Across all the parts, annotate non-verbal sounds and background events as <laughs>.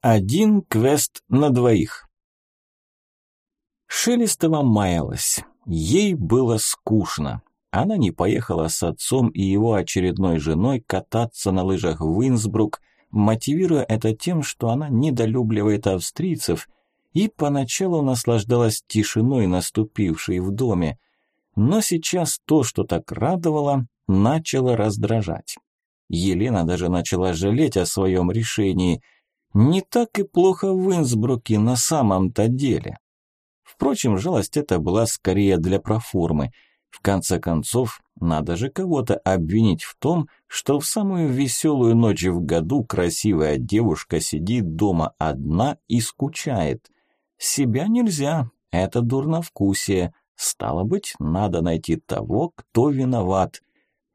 Один квест на двоих. Шелестова маялась. Ей было скучно. Она не поехала с отцом и его очередной женой кататься на лыжах в Инсбрук, мотивируя это тем, что она недолюбливает австрийцев и поначалу наслаждалась тишиной, наступившей в доме. Но сейчас то, что так радовало, начало раздражать. Елена даже начала жалеть о своем решении. Не так и плохо в Инсбруке на самом-то деле. Впрочем, жалость эта была скорее для проформы. В конце концов, надо же кого-то обвинить в том, что в самую веселую ночь в году красивая девушка сидит дома одна и скучает. Себя нельзя, это дурновкусие. Стало быть, надо найти того, кто виноват.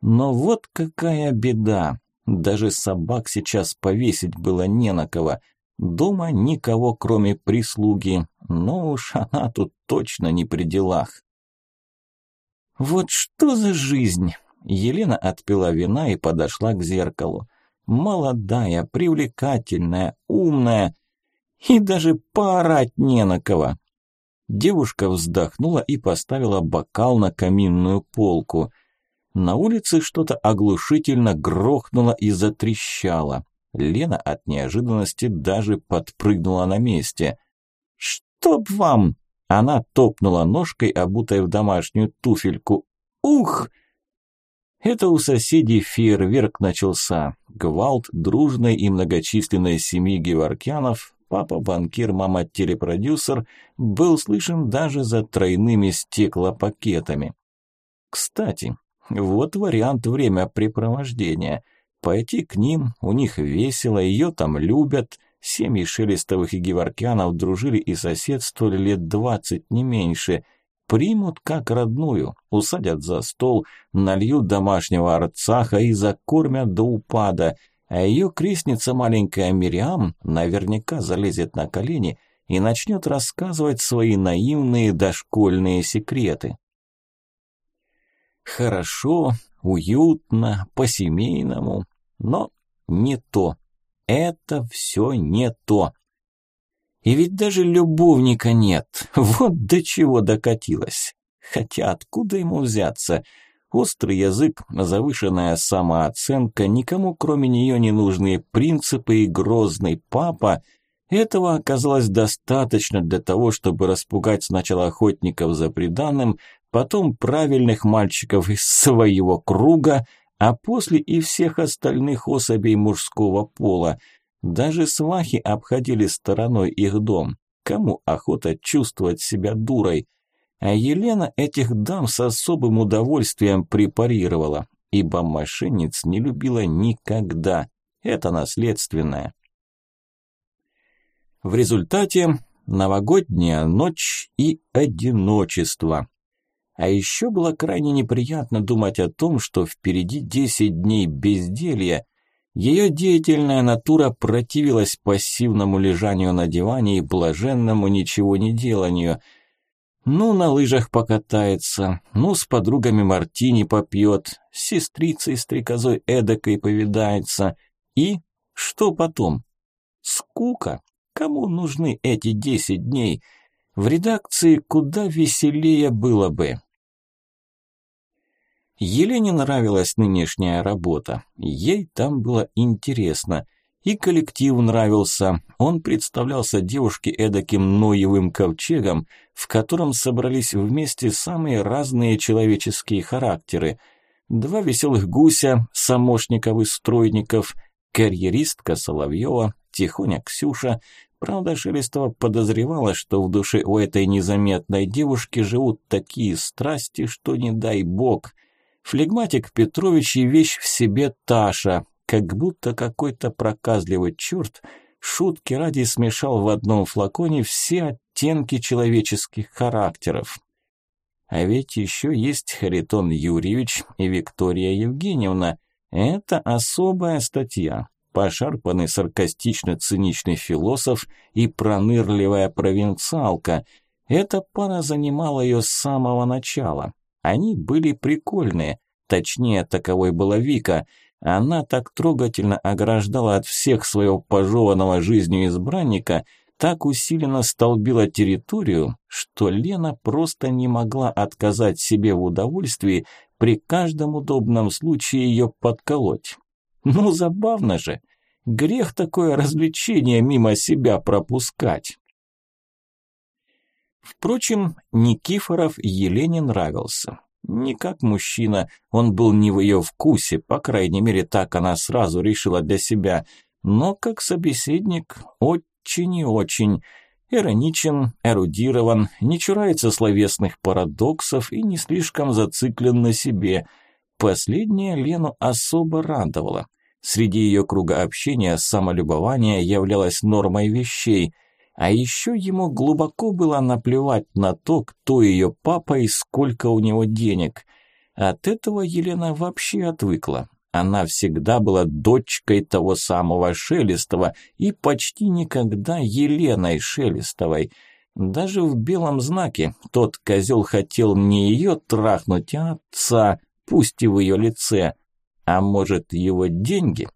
Но вот какая беда. Даже собак сейчас повесить было не на кого. Дома никого, кроме прислуги. Но уж она тут точно не при делах. Вот что за жизнь? Елена отпила вина и подошла к зеркалу. Молодая, привлекательная, умная. И даже поорать не на кого. Девушка вздохнула и поставила бокал на каминную полку – на улице что-то оглушительно грохнуло и затрещало. Лена от неожиданности даже подпрыгнула на месте. «Чтоб вам!» Она топнула ножкой, обутой в домашнюю туфельку. «Ух!» Это у соседей фейерверк начался. Гвалт дружной и многочисленной семьи геворкянов, папа банкир, мама телепродюсер, был слышен даже за тройными стеклопакетами. Кстати, вот вариант времяпрепровождения. Пойти к ним, у них весело, ее там любят. Семьи Шелестовых и Геворкянов дружили и соседствовали лет двадцать, не меньше. Примут как родную, усадят за стол, нальют домашнего арцаха и закормят до упада. А ее крестница маленькая Мириам наверняка залезет на колени и начнет рассказывать свои наивные дошкольные секреты. Хорошо, уютно, по-семейному, но не то. Это все не то. И ведь даже любовника нет. Вот до чего докатилась. Хотя откуда ему взяться? Острый язык, завышенная самооценка, никому кроме нее не нужные принципы и грозный папа – этого оказалось достаточно для того, чтобы распугать сначала охотников за преданным, потом правильных мальчиков из своего круга, а после и всех остальных особей мужского пола. Даже свахи обходили стороной их дом. Кому охота чувствовать себя дурой? А Елена этих дам с особым удовольствием препарировала, ибо мошенниц не любила никогда. Это наследственное. В результате новогодняя ночь и одиночество. А еще было крайне неприятно думать о том, что впереди 10 дней безделья. Ее деятельная натура противилась пассивному лежанию на диване и блаженному ничего не деланию. Ну, на лыжах покатается, ну, с подругами мартини попьет, с сестрицей стрекозой эдакой повидается. И что потом? Скука. Кому нужны эти 10 дней? В редакции куда веселее было бы. Елене нравилась нынешняя работа. Ей там было интересно. И коллектив нравился. Он представлялся девушке эдаким Ноевым ковчегом, в котором собрались вместе самые разные человеческие характеры. Два веселых гуся, самошников и стройников, карьеристка Соловьева, тихоня Ксюша, Правда, Шелестова подозревала, что в душе у этой незаметной девушки живут такие страсти, что не дай бог. Флегматик Петрович и вещь в себе Таша, как будто какой-то проказливый черт шутки ради смешал в одном флаконе все оттенки человеческих характеров. А ведь еще есть Харитон Юрьевич и Виктория Евгеньевна. Это особая статья пошарпанный саркастично-циничный философ и пронырливая провинциалка. Эта пара занимала ее с самого начала. Они были прикольные, точнее, таковой была Вика. Она так трогательно ограждала от всех своего пожеванного жизнью избранника, так усиленно столбила территорию, что Лена просто не могла отказать себе в удовольствии при каждом удобном случае ее подколоть. Ну, забавно же. Грех такое развлечение мимо себя пропускать. Впрочем, Никифоров Елене нравился. Не как мужчина, он был не в ее вкусе, по крайней мере, так она сразу решила для себя, но как собеседник очень и очень ироничен, эрудирован, не чурается словесных парадоксов и не слишком зациклен на себе. Последнее Лену особо радовало. Среди ее круга общения самолюбование являлось нормой вещей, а еще ему глубоко было наплевать на то, кто ее папа и сколько у него денег. От этого Елена вообще отвыкла. Она всегда была дочкой того самого Шелестова и почти никогда Еленой Шелестовой. Даже в белом знаке тот козел хотел не ее трахнуть, а отца, пусть и в ее лице – а может, его деньги?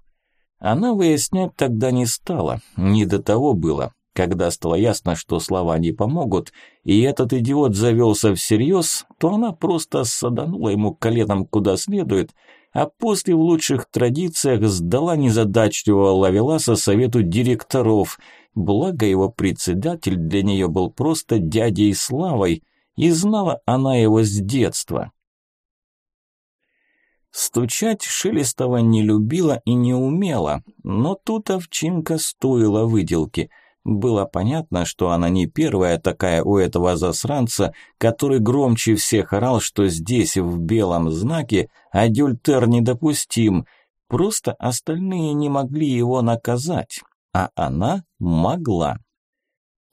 Она выяснять тогда не стала, не до того было. Когда стало ясно, что слова не помогут, и этот идиот завелся всерьез, то она просто саданула ему коленом куда следует, а после в лучших традициях сдала незадачливого Лавеласа совету директоров, благо его председатель для нее был просто дядей Славой, и знала она его с детства. Стучать Шелестова не любила и не умела, но тут овчинка стоила выделки. Было понятно, что она не первая такая у этого засранца, который громче всех орал, что здесь, в белом знаке, адюльтер недопустим. Просто остальные не могли его наказать, а она могла.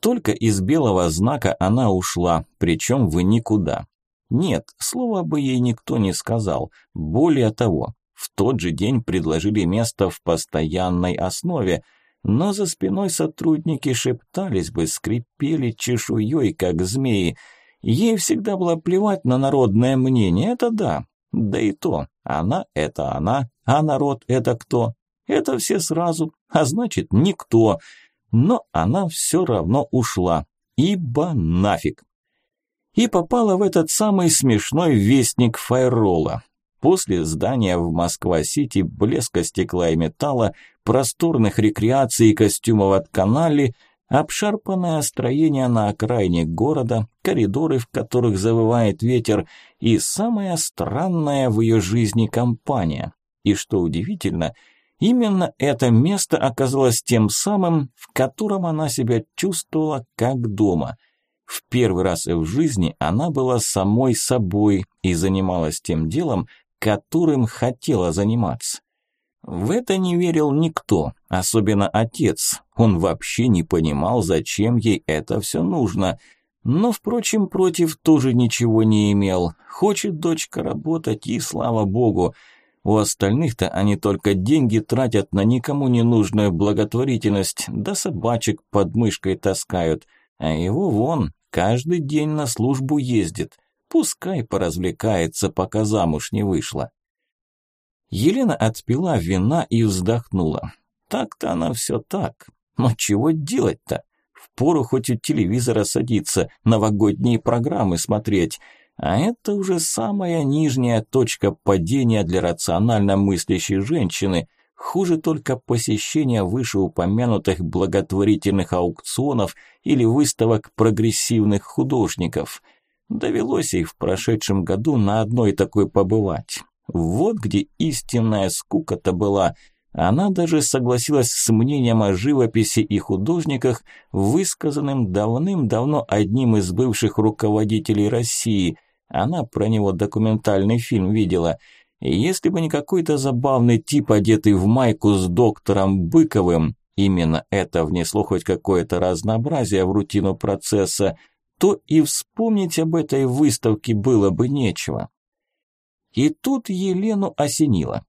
Только из белого знака она ушла, причем в никуда. Нет, слова бы ей никто не сказал. Более того, в тот же день предложили место в постоянной основе, но за спиной сотрудники шептались бы, скрипели чешуей, как змеи. Ей всегда было плевать на народное мнение, это да. Да и то, она – это она, а народ – это кто? Это все сразу, а значит никто. Но она все равно ушла, ибо нафиг и попала в этот самый смешной вестник Файрола. После здания в Москва-Сити, блеска стекла и металла, просторных рекреаций и костюмов от канали, обшарпанное строение на окраине города, коридоры, в которых завывает ветер, и самая странная в ее жизни компания. И что удивительно, именно это место оказалось тем самым, в котором она себя чувствовала как дома – в первый раз в жизни она была самой собой и занималась тем делом, которым хотела заниматься. В это не верил никто, особенно отец. Он вообще не понимал, зачем ей это все нужно. Но, впрочем, против тоже ничего не имел. Хочет дочка работать, и слава богу. У остальных-то они только деньги тратят на никому не нужную благотворительность, да собачек под мышкой таскают – а его вон каждый день на службу ездит. Пускай поразвлекается, пока замуж не вышла. Елена отпила вина и вздохнула. Так-то она все так. Но чего делать-то? Впору хоть у телевизора садиться, новогодние программы смотреть. А это уже самая нижняя точка падения для рационально мыслящей женщины – Хуже только посещение вышеупомянутых благотворительных аукционов или выставок прогрессивных художников. Довелось ей в прошедшем году на одной такой побывать. Вот где истинная скука-то была. Она даже согласилась с мнением о живописи и художниках, высказанным давным-давно одним из бывших руководителей России. Она про него документальный фильм видела – если бы не какой-то забавный тип, одетый в майку с доктором Быковым, именно это внесло хоть какое-то разнообразие в рутину процесса, то и вспомнить об этой выставке было бы нечего. И тут Елену осенило.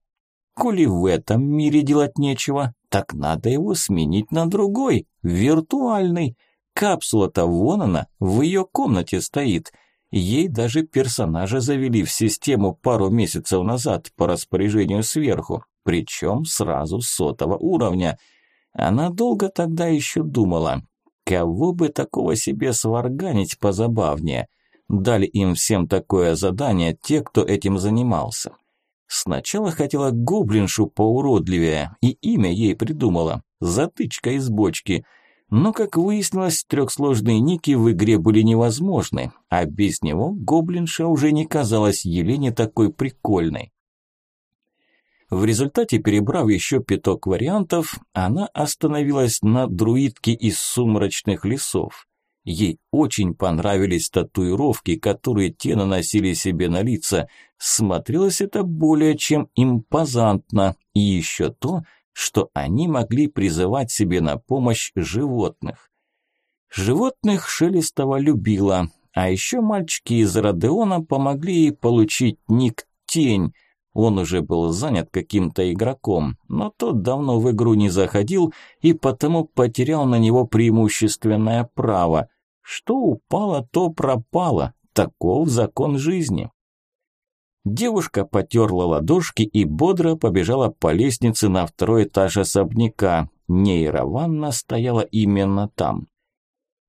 Коли в этом мире делать нечего, так надо его сменить на другой, виртуальный. Капсула-то вон она, в ее комнате стоит – Ей даже персонажа завели в систему пару месяцев назад по распоряжению сверху. причем сразу сотого уровня. Она долго тогда еще думала, кого бы такого себе сварганить позабавнее. Дали им всем такое задание те, кто этим занимался. Сначала хотела гоблиншу поуродливее, и имя ей придумала – затычка из бочки. Но, как выяснилось, трехсложные ники в игре были невозможны, а без него гоблинша уже не казалась Елене такой прикольной. В результате, перебрав еще пяток вариантов, она остановилась на друидке из сумрачных лесов. Ей очень понравились татуировки, которые те наносили себе на лица. Смотрелось это более чем импозантно. И еще то, что они могли призывать себе на помощь животных. Животных Шелестова любила, а еще мальчики из Родеона помогли ей получить ник «Тень», он уже был занят каким-то игроком, но тот давно в игру не заходил и потому потерял на него преимущественное право. Что упало, то пропало. Таков закон жизни. Девушка потерла ладошки и бодро побежала по лестнице на второй этаж особняка. Нейрованна стояла именно там.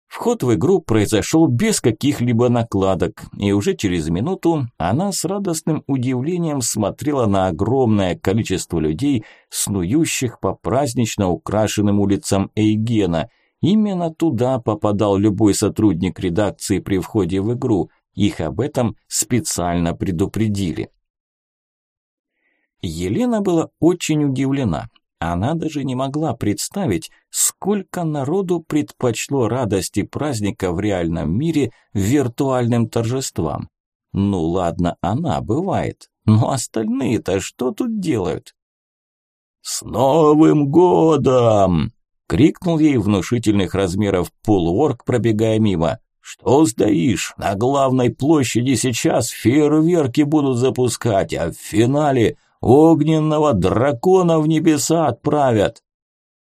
Вход в игру произошел без каких-либо накладок, и уже через минуту она с радостным удивлением смотрела на огромное количество людей, снующих по празднично украшенным улицам Эйгена. Именно туда попадал любой сотрудник редакции при входе в игру, их об этом специально предупредили. Елена была очень удивлена. Она даже не могла представить, сколько народу предпочло радости праздника в реальном мире виртуальным торжествам. Ну ладно, она бывает, но остальные-то что тут делают? «С Новым годом!» – крикнул ей внушительных размеров полуорг, пробегая мимо. «Что стоишь? На главной площади сейчас фейерверки будут запускать, а в финале Огненного дракона в небеса отправят!»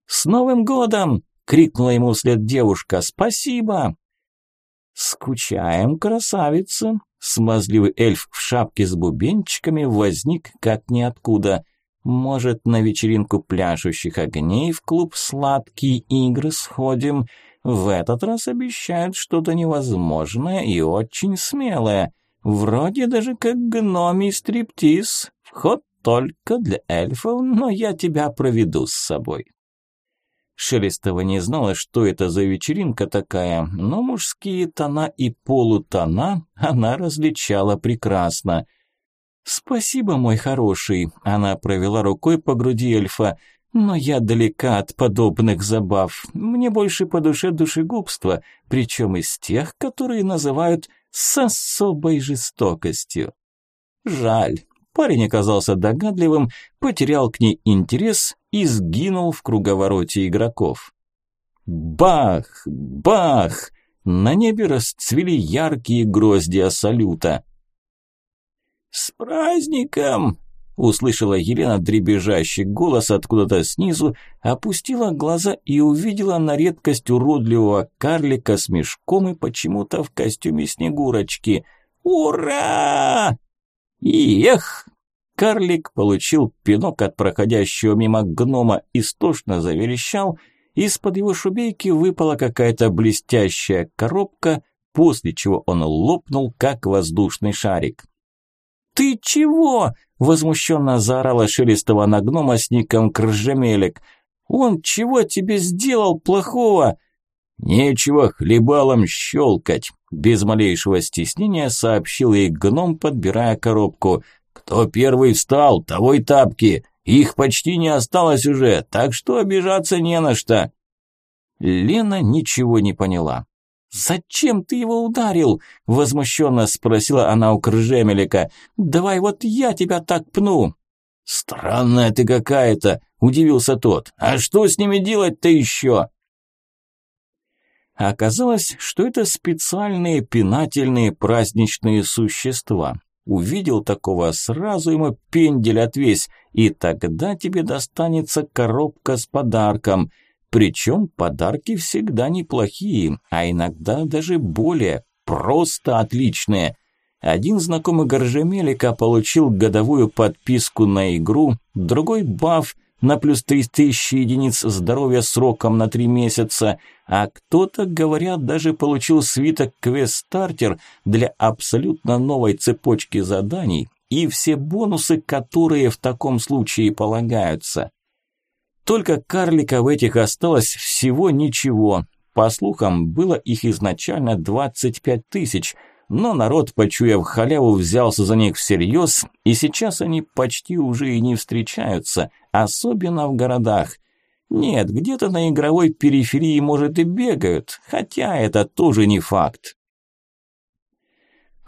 «С Новым годом!» – крикнула ему вслед девушка. «Спасибо!» «Скучаем, красавица!» Смазливый эльф в шапке с бубенчиками возник как ниоткуда. «Может, на вечеринку пляшущих огней в клуб «Сладкие игры» сходим?» В этот раз обещают что-то невозможное и очень смелое. Вроде даже как гномий стриптиз. Вход только для эльфов, но я тебя проведу с собой». Шелестова не знала, что это за вечеринка такая, но мужские тона и полутона она различала прекрасно. «Спасибо, мой хороший», – она провела рукой по груди эльфа, – «но я далека от подобных забав. Мне больше по душе душегубство, причем из тех, которые называют с особой жестокостью». «Жаль, Парень оказался догадливым, потерял к ней интерес и сгинул в круговороте игроков. Бах! Бах! На небе расцвели яркие гроздья салюта. «С праздником!» – услышала Елена дребезжащий голос откуда-то снизу, опустила глаза и увидела на редкость уродливого карлика с мешком и почему-то в костюме Снегурочки. «Ура!» эх! Карлик получил пинок от проходящего мимо гнома, истошно заверещал, из-под его шубейки выпала какая-то блестящая коробка, после чего он лопнул, как воздушный шарик. «Ты чего?» – возмущенно заорала Шелестова на гнома с ником Кржемелек. «Он чего тебе сделал плохого?» «Нечего хлебалом щелкать», – без малейшего стеснения сообщил ей гном, подбирая коробку. «Кто первый встал, того и тапки. Их почти не осталось уже, так что обижаться не на что». Лена ничего не поняла. «Зачем ты его ударил?» – возмущенно спросила она у Кржемелика. «Давай вот я тебя так пну». «Странная ты какая-то», – удивился тот. «А что с ними делать-то еще?» Оказалось, что это специальные пинательные праздничные существа. Увидел такого, сразу ему пендель отвесь, и тогда тебе достанется коробка с подарком. Причем подарки всегда неплохие, а иногда даже более, просто отличные. Один знакомый Горжемелика получил годовую подписку на игру, другой баф на плюс 3000 единиц здоровья сроком на 3 месяца, а кто-то, говорят, даже получил свиток квест-стартер для абсолютно новой цепочки заданий и все бонусы, которые в таком случае полагаются. Только карлика в этих осталось всего ничего. По слухам, было их изначально 25 тысяч – но народ, почуяв халяву, взялся за них всерьез, и сейчас они почти уже и не встречаются, особенно в городах. Нет, где-то на игровой периферии, может, и бегают, хотя это тоже не факт.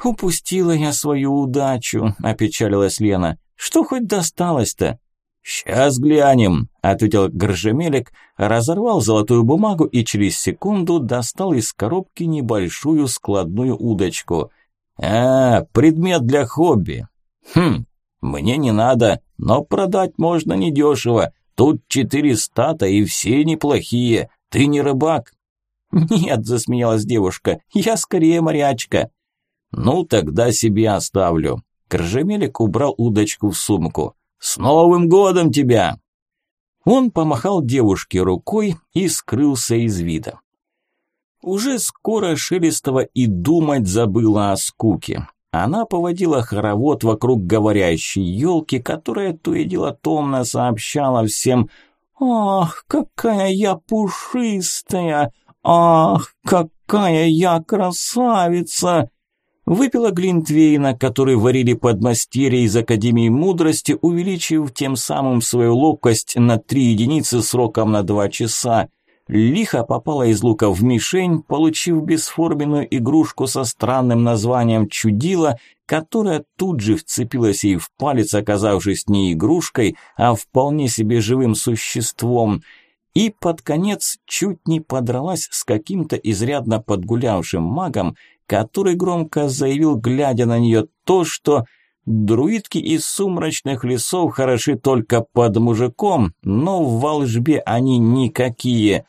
«Упустила я свою удачу», – опечалилась Лена. «Что хоть досталось-то?» «Сейчас глянем», – ответил Горжемелик, разорвал золотую бумагу и через секунду достал из коробки небольшую складную удочку. «А, предмет для хобби. Хм, мне не надо, но продать можно недешево. Тут четыре стата и все неплохие. Ты не рыбак?» «Нет», – засмеялась девушка, – «я скорее морячка». «Ну, тогда себе оставлю». Коржемелик убрал удочку в сумку. «С Новым годом тебя!» Он помахал девушке рукой и скрылся из вида. Уже скоро Шелестова и думать забыла о скуке. Она поводила хоровод вокруг говорящей елки, которая то и дело томно сообщала всем «Ах, какая я пушистая! Ах, какая я красавица!» Выпила Глинтвейна, который варили подмастерье из Академии Мудрости, увеличив тем самым свою ловкость на три единицы сроком на два часа. Лихо попала из лука в мишень, получив бесформенную игрушку со странным названием «Чудила», которая тут же вцепилась ей в палец, оказавшись не игрушкой, а вполне себе живым существом – и под конец чуть не подралась с каким-то изрядно подгулявшим магом, который громко заявил, глядя на нее, то, что друидки из сумрачных лесов хороши только под мужиком, но в волжбе они никакие.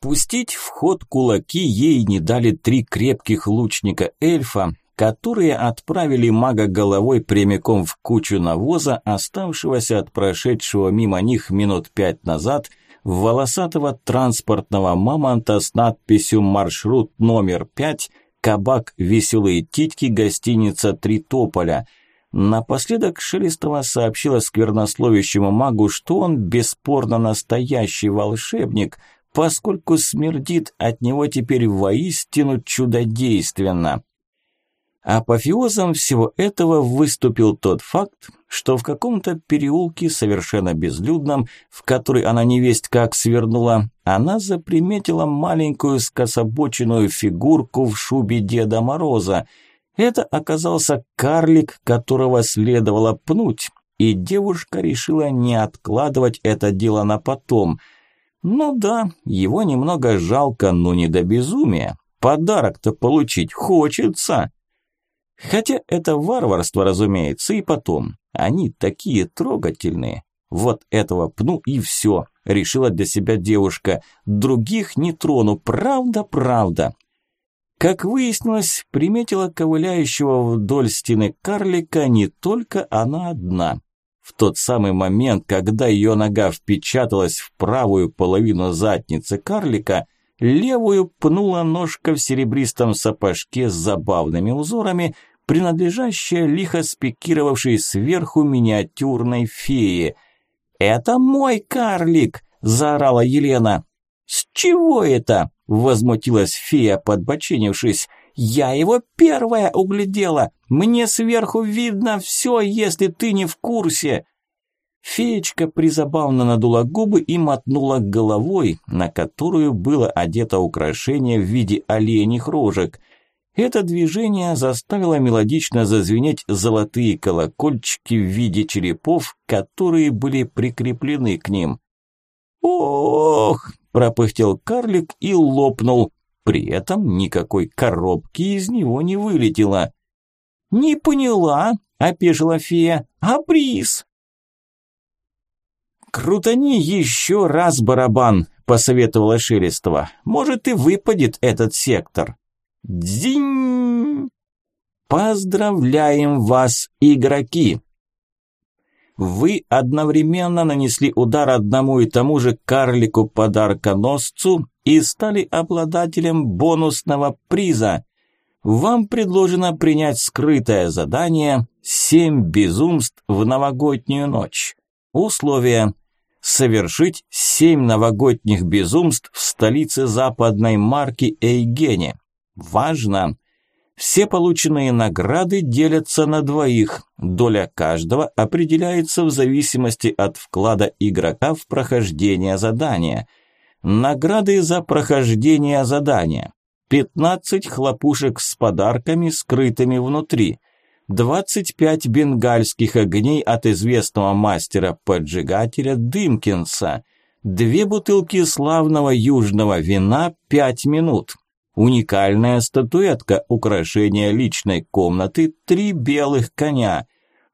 Пустить в ход кулаки ей не дали три крепких лучника эльфа, которые отправили мага головой прямиком в кучу навоза, оставшегося от прошедшего мимо них минут пять назад волосатого транспортного мамонта с надписью «Маршрут номер пять», кабак «Веселые титьки», гостиница «Три тополя». Напоследок Шелестова сообщила сквернословящему магу, что он бесспорно настоящий волшебник, поскольку смердит от него теперь воистину чудодейственно. Апофеозом всего этого выступил тот факт, что в каком-то переулке, совершенно безлюдном, в который она невесть как свернула, она заприметила маленькую скособоченную фигурку в шубе Деда Мороза. Это оказался карлик, которого следовало пнуть, и девушка решила не откладывать это дело на потом. Ну да, его немного жалко, но не до безумия. Подарок-то получить хочется. Хотя это варварство, разумеется, и потом. Они такие трогательные. Вот этого пну и все, решила для себя девушка. Других не трону, правда, правда. Как выяснилось, приметила ковыляющего вдоль стены карлика не только она одна. В тот самый момент, когда ее нога впечаталась в правую половину задницы карлика – Левую пнула ножка в серебристом сапожке с забавными узорами, принадлежащая лихо спикировавшей сверху миниатюрной фее. «Это мой карлик!» – заорала Елена. «С чего это?» – возмутилась фея, подбоченившись. «Я его первая углядела! Мне сверху видно все, если ты не в курсе!» Феечка призабавно надула губы и мотнула головой, на которую было одето украшение в виде оленьих рожек. Это движение заставило мелодично зазвенеть золотые колокольчики в виде черепов, которые были прикреплены к ним. «Ох!» – пропыхтел карлик и лопнул. При этом никакой коробки из него не вылетело. «Не поняла», – опешила фея. «А приз?» «Крутани еще раз барабан», – посоветовала Шелестова. «Может, и выпадет этот сектор». «Дзинь!» Поздравляем вас, игроки! Вы одновременно нанесли удар одному и тому же карлику-подарконосцу и стали обладателем бонусного приза. Вам предложено принять скрытое задание «Семь безумств в новогоднюю ночь». Условия – совершить семь новогодних безумств в столице западной марки Эйгене. Важно! Все полученные награды делятся на двоих. Доля каждого определяется в зависимости от вклада игрока в прохождение задания. Награды за прохождение задания. 15 хлопушек с подарками, скрытыми внутри. 25 бенгальских огней от известного мастера-поджигателя Дымкинса. Две бутылки славного южного вина 5 минут. Уникальная статуэтка украшения личной комнаты «Три белых коня».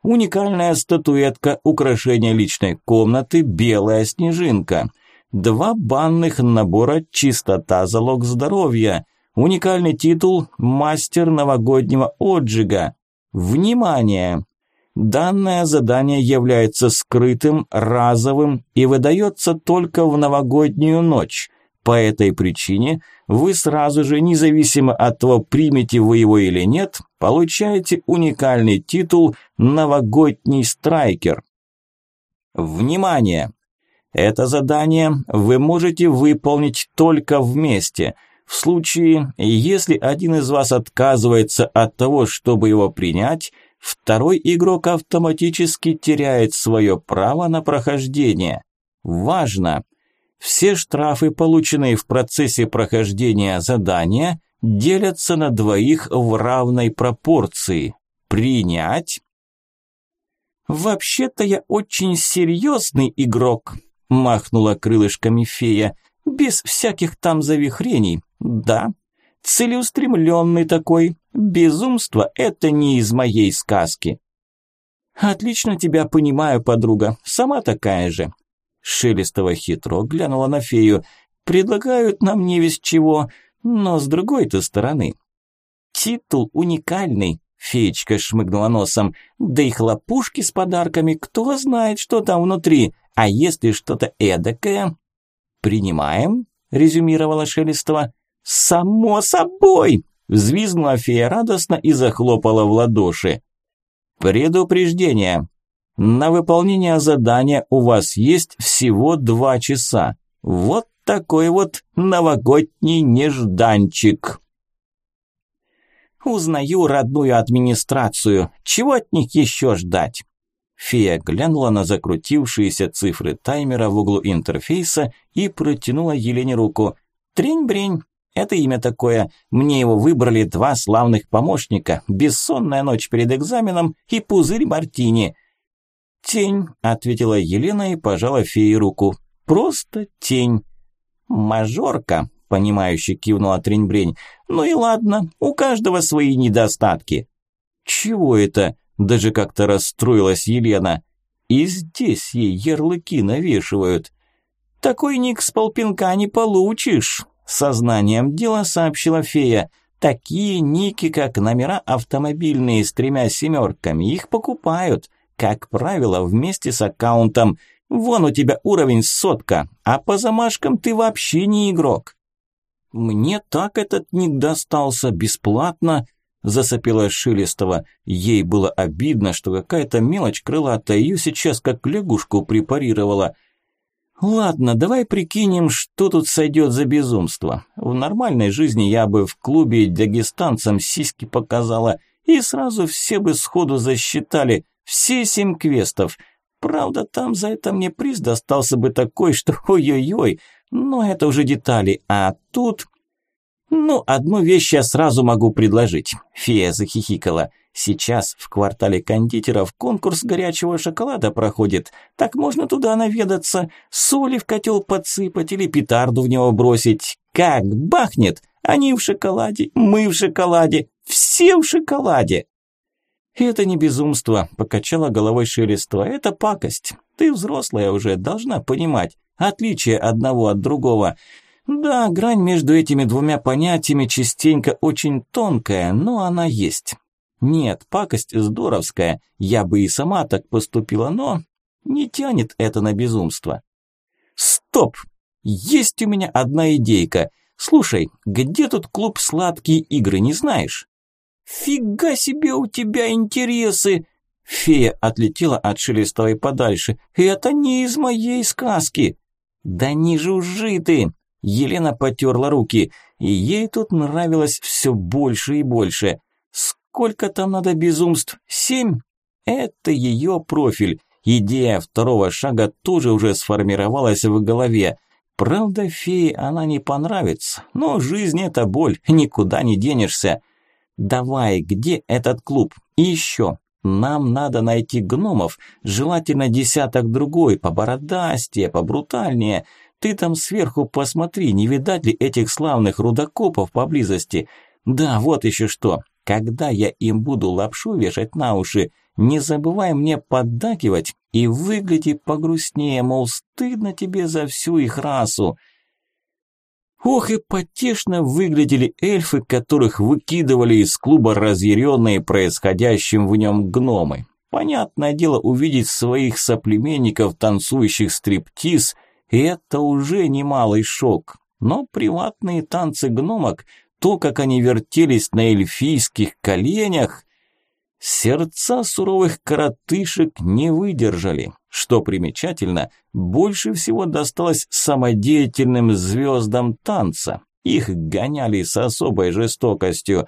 Уникальная статуэтка украшения личной комнаты «Белая снежинка». Два банных набора «Чистота – залог здоровья». Уникальный титул «Мастер новогоднего отжига». Внимание! Данное задание является скрытым, разовым и выдается только в новогоднюю ночь. По этой причине вы сразу же, независимо от того, примете вы его или нет, получаете уникальный титул «Новогодний страйкер». Внимание! Это задание вы можете выполнить только вместе. В случае, если один из вас отказывается от того, чтобы его принять, второй игрок автоматически теряет свое право на прохождение. Важно! Все штрафы, полученные в процессе прохождения задания, делятся на двоих в равной пропорции. Принять? «Вообще-то я очень серьезный игрок», – махнула крылышками фея, – «без всяких там завихрений. Да, целеустремленный такой. Безумство – это не из моей сказки». «Отлично тебя понимаю, подруга, сама такая же. Шелестова хитро глянула на фею. «Предлагают нам не весь чего, но с другой-то стороны». «Титул уникальный», – феечка шмыгнула носом. «Да и хлопушки с подарками, кто знает, что там внутри. А если что-то эдакое?» «Принимаем», – резюмировала Шелестова. «Само собой!» – взвизгнула фея радостно и захлопала в ладоши. «Предупреждение! На выполнение задания у вас есть всего два часа. Вот такой вот новогодний нежданчик. Узнаю родную администрацию. Чего от них еще ждать? Фея глянула на закрутившиеся цифры таймера в углу интерфейса и протянула Елене руку. Трень-брень. Это имя такое. Мне его выбрали два славных помощника. Бессонная ночь перед экзаменом и пузырь мартини. «Тень», – ответила Елена и пожала фее руку. «Просто тень». «Мажорка», – понимающе кивнула Треньбрень. «Ну и ладно, у каждого свои недостатки». «Чего это?» – даже как-то расстроилась Елена. «И здесь ей ярлыки навешивают». «Такой ник с полпинка не получишь», – сознанием дела сообщила фея. «Такие ники, как номера автомобильные с тремя семерками, их покупают» как правило, вместе с аккаунтом. Вон у тебя уровень сотка, а по замашкам ты вообще не игрок. Мне так этот ник достался бесплатно, засопела Шелестова. Ей было обидно, что какая-то мелочь крылатая ее сейчас как лягушку препарировала. Ладно, давай прикинем, что тут сойдет за безумство. В нормальной жизни я бы в клубе дагестанцам сиськи показала, и сразу все бы сходу засчитали. Все семь квестов. Правда, там за это мне приз достался бы такой, что <laughs> ой-ой-ой, но это уже детали. А тут... Ну, одну вещь я сразу могу предложить. Фея захихикала. Сейчас в квартале кондитеров конкурс горячего шоколада проходит. Так можно туда наведаться, соли в котел подсыпать или петарду в него бросить. Как бахнет! Они в шоколаде, мы в шоколаде, все в шоколаде. «Это не безумство», – покачала головой Шелества. «Это пакость. Ты взрослая уже, должна понимать. Отличие одного от другого. Да, грань между этими двумя понятиями частенько очень тонкая, но она есть. Нет, пакость здоровская, я бы и сама так поступила, но не тянет это на безумство. Стоп! Есть у меня одна идейка. Слушай, где тут клуб «Сладкие игры», не знаешь? Фига себе у тебя интересы! Фея отлетела от Шелестовой подальше. Это не из моей сказки. Да не жужжи ты! Елена потерла руки, и ей тут нравилось все больше и больше. Сколько там надо безумств? Семь? Это ее профиль. Идея второго шага тоже уже сформировалась в голове. Правда, фее она не понравится, но жизнь – это боль, никуда не денешься. Давай, где этот клуб? И еще, нам надо найти гномов, желательно десяток другой, побородастее, побрутальнее. Ты там сверху посмотри, не видать ли этих славных рудокопов поблизости. Да, вот еще что, когда я им буду лапшу вешать на уши – не забывай мне поддакивать и выгляди погрустнее, мол, стыдно тебе за всю их расу. Ох и потешно выглядели эльфы, которых выкидывали из клуба разъяренные происходящим в нем гномы. Понятное дело, увидеть своих соплеменников, танцующих стриптиз, это уже немалый шок. Но приватные танцы гномок, то, как они вертелись на эльфийских коленях, Сердца суровых коротышек не выдержали. Что примечательно, больше всего досталось самодеятельным звездам танца. Их гоняли с особой жестокостью.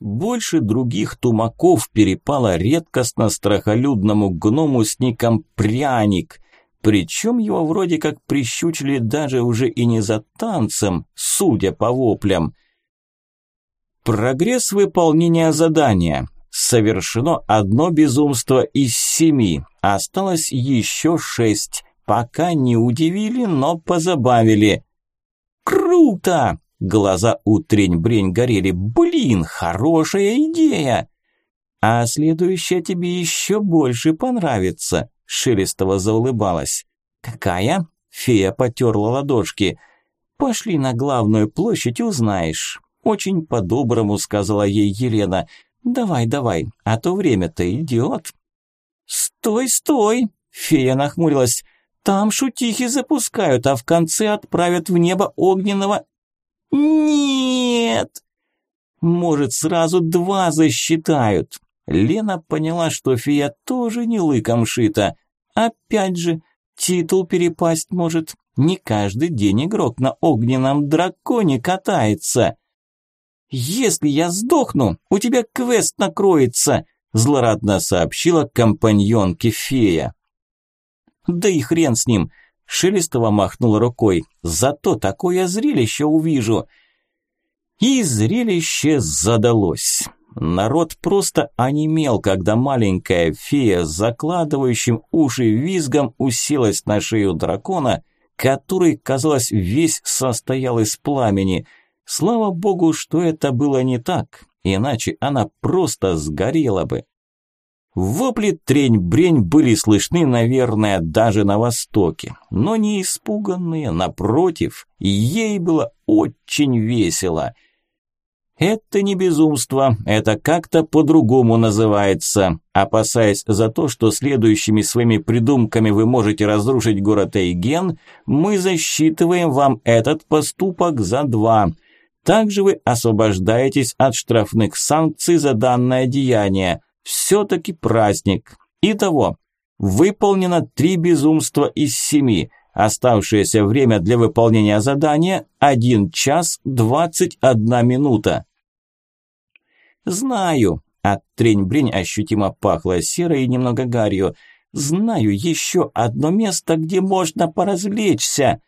Больше других тумаков перепало редкостно страхолюдному гному с ником Пряник. Причем его вроде как прищучили даже уже и не за танцем, судя по воплям. Прогресс выполнения задания совершено одно безумство из семи, осталось еще шесть. Пока не удивили, но позабавили. Круто! Глаза у трень-брень горели. Блин, хорошая идея! А следующая тебе еще больше понравится. Шелестова заулыбалась. Какая? Фея потерла ладошки. Пошли на главную площадь, узнаешь. Очень по-доброму сказала ей Елена. «Давай, давай, а то время-то идет». «Стой, стой!» – фея нахмурилась. «Там шутихи запускают, а в конце отправят в небо огненного...» «Нет!» «Может, сразу два засчитают?» Лена поняла, что фея тоже не лыком шита. Опять же, титул перепасть может. Не каждый день игрок на огненном драконе катается. «Если я сдохну, у тебя квест накроется», – злорадно сообщила компаньонке фея. «Да и хрен с ним», – Шелестова махнула рукой, – «зато такое зрелище увижу». И зрелище задалось. Народ просто онемел, когда маленькая фея с закладывающим уши визгом уселась на шею дракона, который, казалось, весь состоял из пламени – Слава богу, что это было не так, иначе она просто сгорела бы. Вопли трень-брень были слышны, наверное, даже на востоке, но не испуганные, напротив, ей было очень весело. Это не безумство, это как-то по-другому называется. Опасаясь за то, что следующими своими придумками вы можете разрушить город Эйген, мы засчитываем вам этот поступок за два – также вы освобождаетесь от штрафных санкций за данное деяние. Все-таки праздник. Итого, выполнено три безумства из семи. Оставшееся время для выполнения задания – 1 час 21 минута. Знаю, от трень-брень ощутимо пахло серой и немного гарью. Знаю еще одно место, где можно поразвлечься.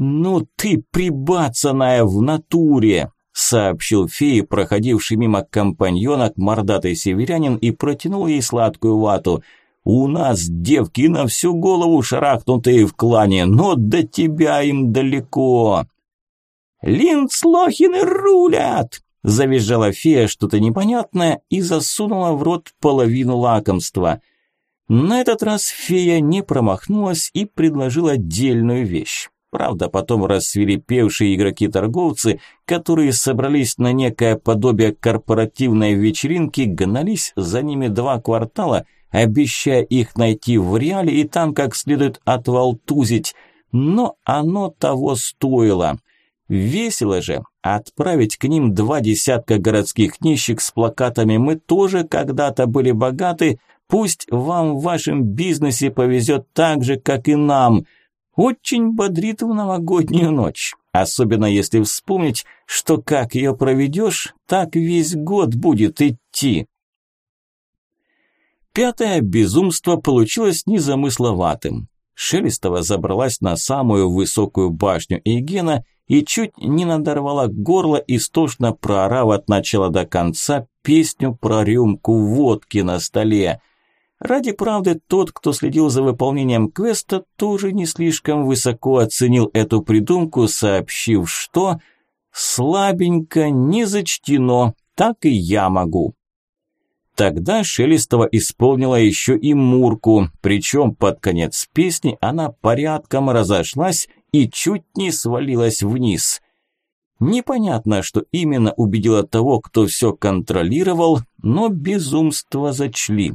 «Ну ты прибацанная в натуре!» – сообщил феи, проходивший мимо компаньонок мордатый северянин и протянул ей сладкую вату. «У нас девки на всю голову шарахнутые в клане, но до тебя им далеко!» «Линдслохины рулят!» – завизжала фея что-то непонятное и засунула в рот половину лакомства. На этот раз фея не промахнулась и предложила отдельную вещь. Правда, потом рассверепевшие игроки-торговцы, которые собрались на некое подобие корпоративной вечеринки, гнались за ними два квартала, обещая их найти в реале и там как следует отвалтузить. Но оно того стоило. Весело же отправить к ним два десятка городских нищих с плакатами «Мы тоже когда-то были богаты», Пусть вам в вашем бизнесе повезет так же, как и нам. Очень бодрит в новогоднюю ночь. Особенно если вспомнить, что как ее проведешь, так весь год будет идти. Пятое безумство получилось незамысловатым. Шелестова забралась на самую высокую башню Эйгена и чуть не надорвала горло, истошно проорав от начала до конца песню про рюмку водки на столе. Ради правды, тот, кто следил за выполнением квеста, тоже не слишком высоко оценил эту придумку, сообщив, что «слабенько, не зачтено, так и я могу». Тогда Шелестова исполнила еще и Мурку, причем под конец песни она порядком разошлась и чуть не свалилась вниз. Непонятно, что именно убедило того, кто все контролировал, но безумство зачли.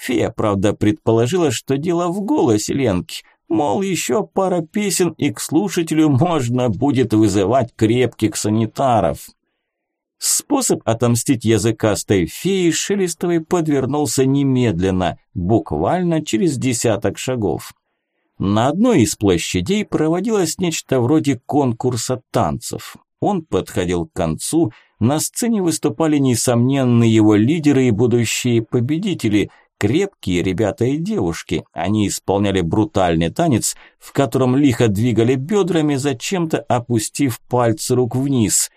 Фея, правда, предположила, что дело в голосе Ленки, мол, еще пара песен, и к слушателю можно будет вызывать крепких санитаров. Способ отомстить языкастой феи Шелестовой подвернулся немедленно, буквально через десяток шагов. На одной из площадей проводилось нечто вроде конкурса танцев. Он подходил к концу, на сцене выступали несомненные его лидеры и будущие победители, Крепкие ребята и девушки, они исполняли брутальный танец, в котором лихо двигали бедрами, зачем-то опустив пальцы рук вниз.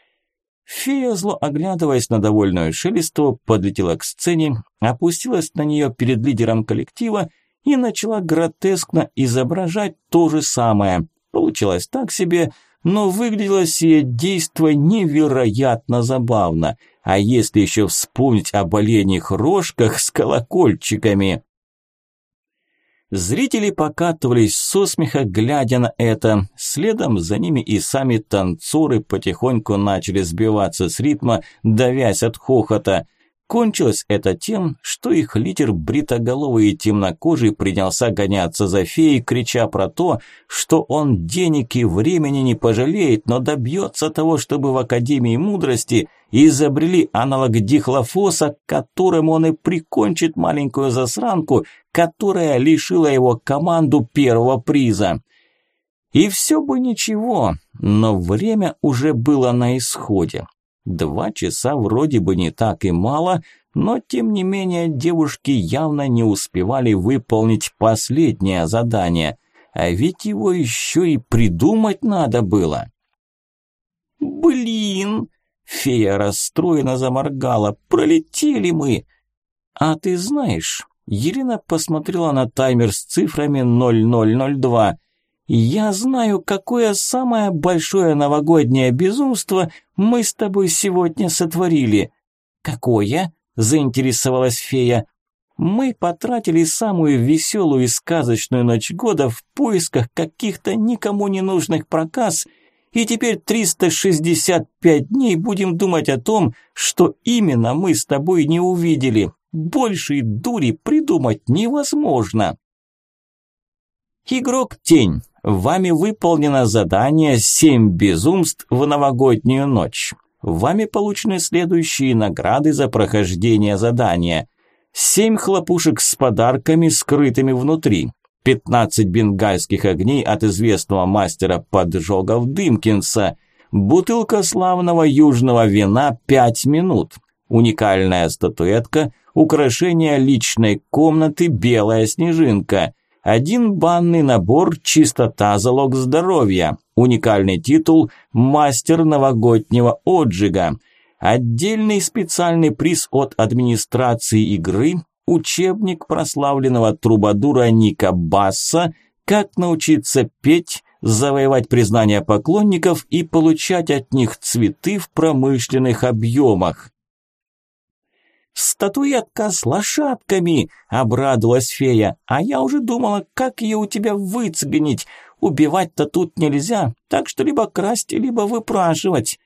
Фея, зло оглядываясь на довольную Шелестову, подлетела к сцене, опустилась на нее перед лидером коллектива и начала гротескно изображать то же самое. Получилось так себе, но выглядело сие действо невероятно забавно – а если еще вспомнить об оленьих рожках с колокольчиками? Зрители покатывались со смеха, глядя на это. Следом за ними и сами танцоры потихоньку начали сбиваться с ритма, давясь от хохота. Кончилось это тем, что их лидер бритоголовый и темнокожий принялся гоняться за феей, крича про то, что он денег и времени не пожалеет, но добьется того, чтобы в Академии Мудрости изобрели аналог дихлофоса, которым он и прикончит маленькую засранку, которая лишила его команду первого приза. И все бы ничего, но время уже было на исходе. Два часа вроде бы не так и мало, но тем не менее девушки явно не успевали выполнить последнее задание, а ведь его еще и придумать надо было. «Блин!» – фея расстроенно заморгала. «Пролетели мы!» «А ты знаешь...» Елена посмотрела на таймер с цифрами 0002. «Я знаю, какое самое большое новогоднее безумство мы с тобой сегодня сотворили». «Какое?» – заинтересовалась фея. «Мы потратили самую веселую и сказочную ночь года в поисках каких-то никому не нужных проказ, и теперь 365 дней будем думать о том, что именно мы с тобой не увидели. Большей дури придумать невозможно». Игрок Тень. Вами выполнено задание «Семь безумств в новогоднюю ночь». Вами получены следующие награды за прохождение задания. Семь хлопушек с подарками, скрытыми внутри. 15 бенгальских огней от известного мастера поджогов Дымкинса. Бутылка славного южного вина 5 минут. Уникальная статуэтка, украшение личной комнаты «Белая снежинка». Один банный набор «Чистота – залог здоровья». Уникальный титул «Мастер новогоднего отжига». Отдельный специальный приз от администрации игры учебник прославленного трубадура Ника Басса «Как научиться петь, завоевать признание поклонников и получать от них цветы в промышленных объемах». «Статуэтка с лошадками!» – обрадовалась фея. «А я уже думала, как ее у тебя выцегнить. убивать-то тут нельзя, так что либо красть, либо выпрашивать».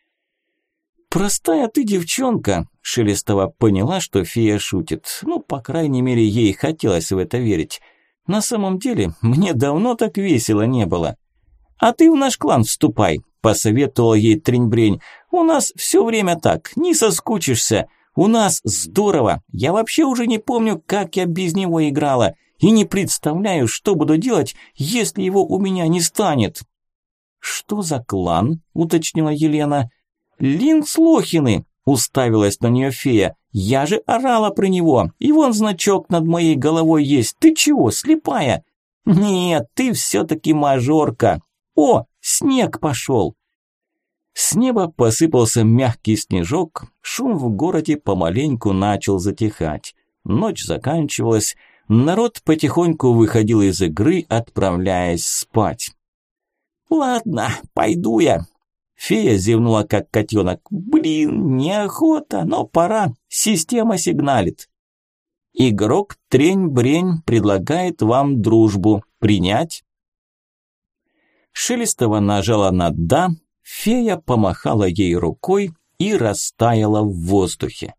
«Простая ты девчонка», – Шелестова поняла, что фея шутит. Ну, по крайней мере, ей хотелось в это верить. На самом деле, мне давно так весело не было. «А ты в наш клан вступай», – посоветовал ей Триньбрень. «У нас все время так, не соскучишься. У нас здорово. Я вообще уже не помню, как я без него играла. И не представляю, что буду делать, если его у меня не станет». «Что за клан?» – уточнила Елена. «Линкслохины!» – уставилась на нее фея. «Я же орала про него, и вон значок над моей головой есть. Ты чего, слепая?» «Нет, ты все-таки мажорка. О, снег пошел!» С неба посыпался мягкий снежок, шум в городе помаленьку начал затихать. Ночь заканчивалась, народ потихоньку выходил из игры, отправляясь спать. «Ладно, пойду я», Фея зевнула, как котенок. «Блин, неохота, но пора. Система сигналит». Игрок Трень-Брень предлагает вам дружбу. Принять? Шелестова нажала на «да», фея помахала ей рукой и растаяла в воздухе.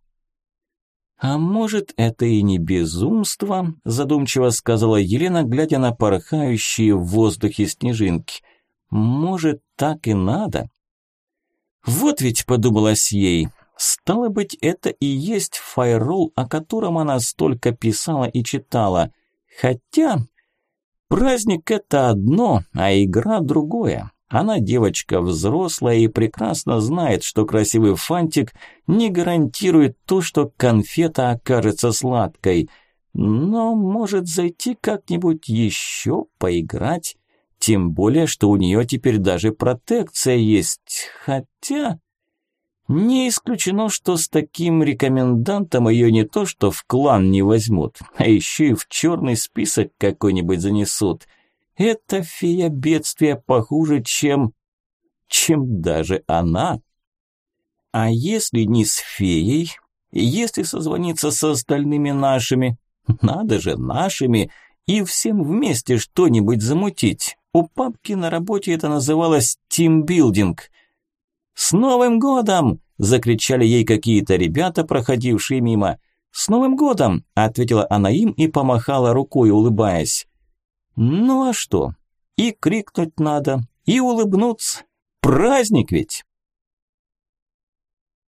«А может, это и не безумство?» – задумчиво сказала Елена, глядя на порхающие в воздухе снежинки. «Может, так и надо?» Вот ведь подумалось ей, стало быть, это и есть файрол, о котором она столько писала и читала. Хотя праздник это одно, а игра другое. Она девочка взрослая и прекрасно знает, что красивый фантик не гарантирует то, что конфета окажется сладкой. Но может зайти как-нибудь еще поиграть. Тем более, что у нее теперь даже протекция есть. Хотя... Не исключено, что с таким рекомендантом ее не то что в клан не возьмут, а еще и в черный список какой-нибудь занесут. Это фея бедствия похуже, чем... чем даже она. А если не с феей? Если созвониться с остальными нашими? Надо же, нашими! И всем вместе что-нибудь замутить. У папки на работе это называлось тимбилдинг. «С Новым годом!» – закричали ей какие-то ребята, проходившие мимо. «С Новым годом!» – ответила она им и помахала рукой, улыбаясь. «Ну а что? И крикнуть надо, и улыбнуться. Праздник ведь!»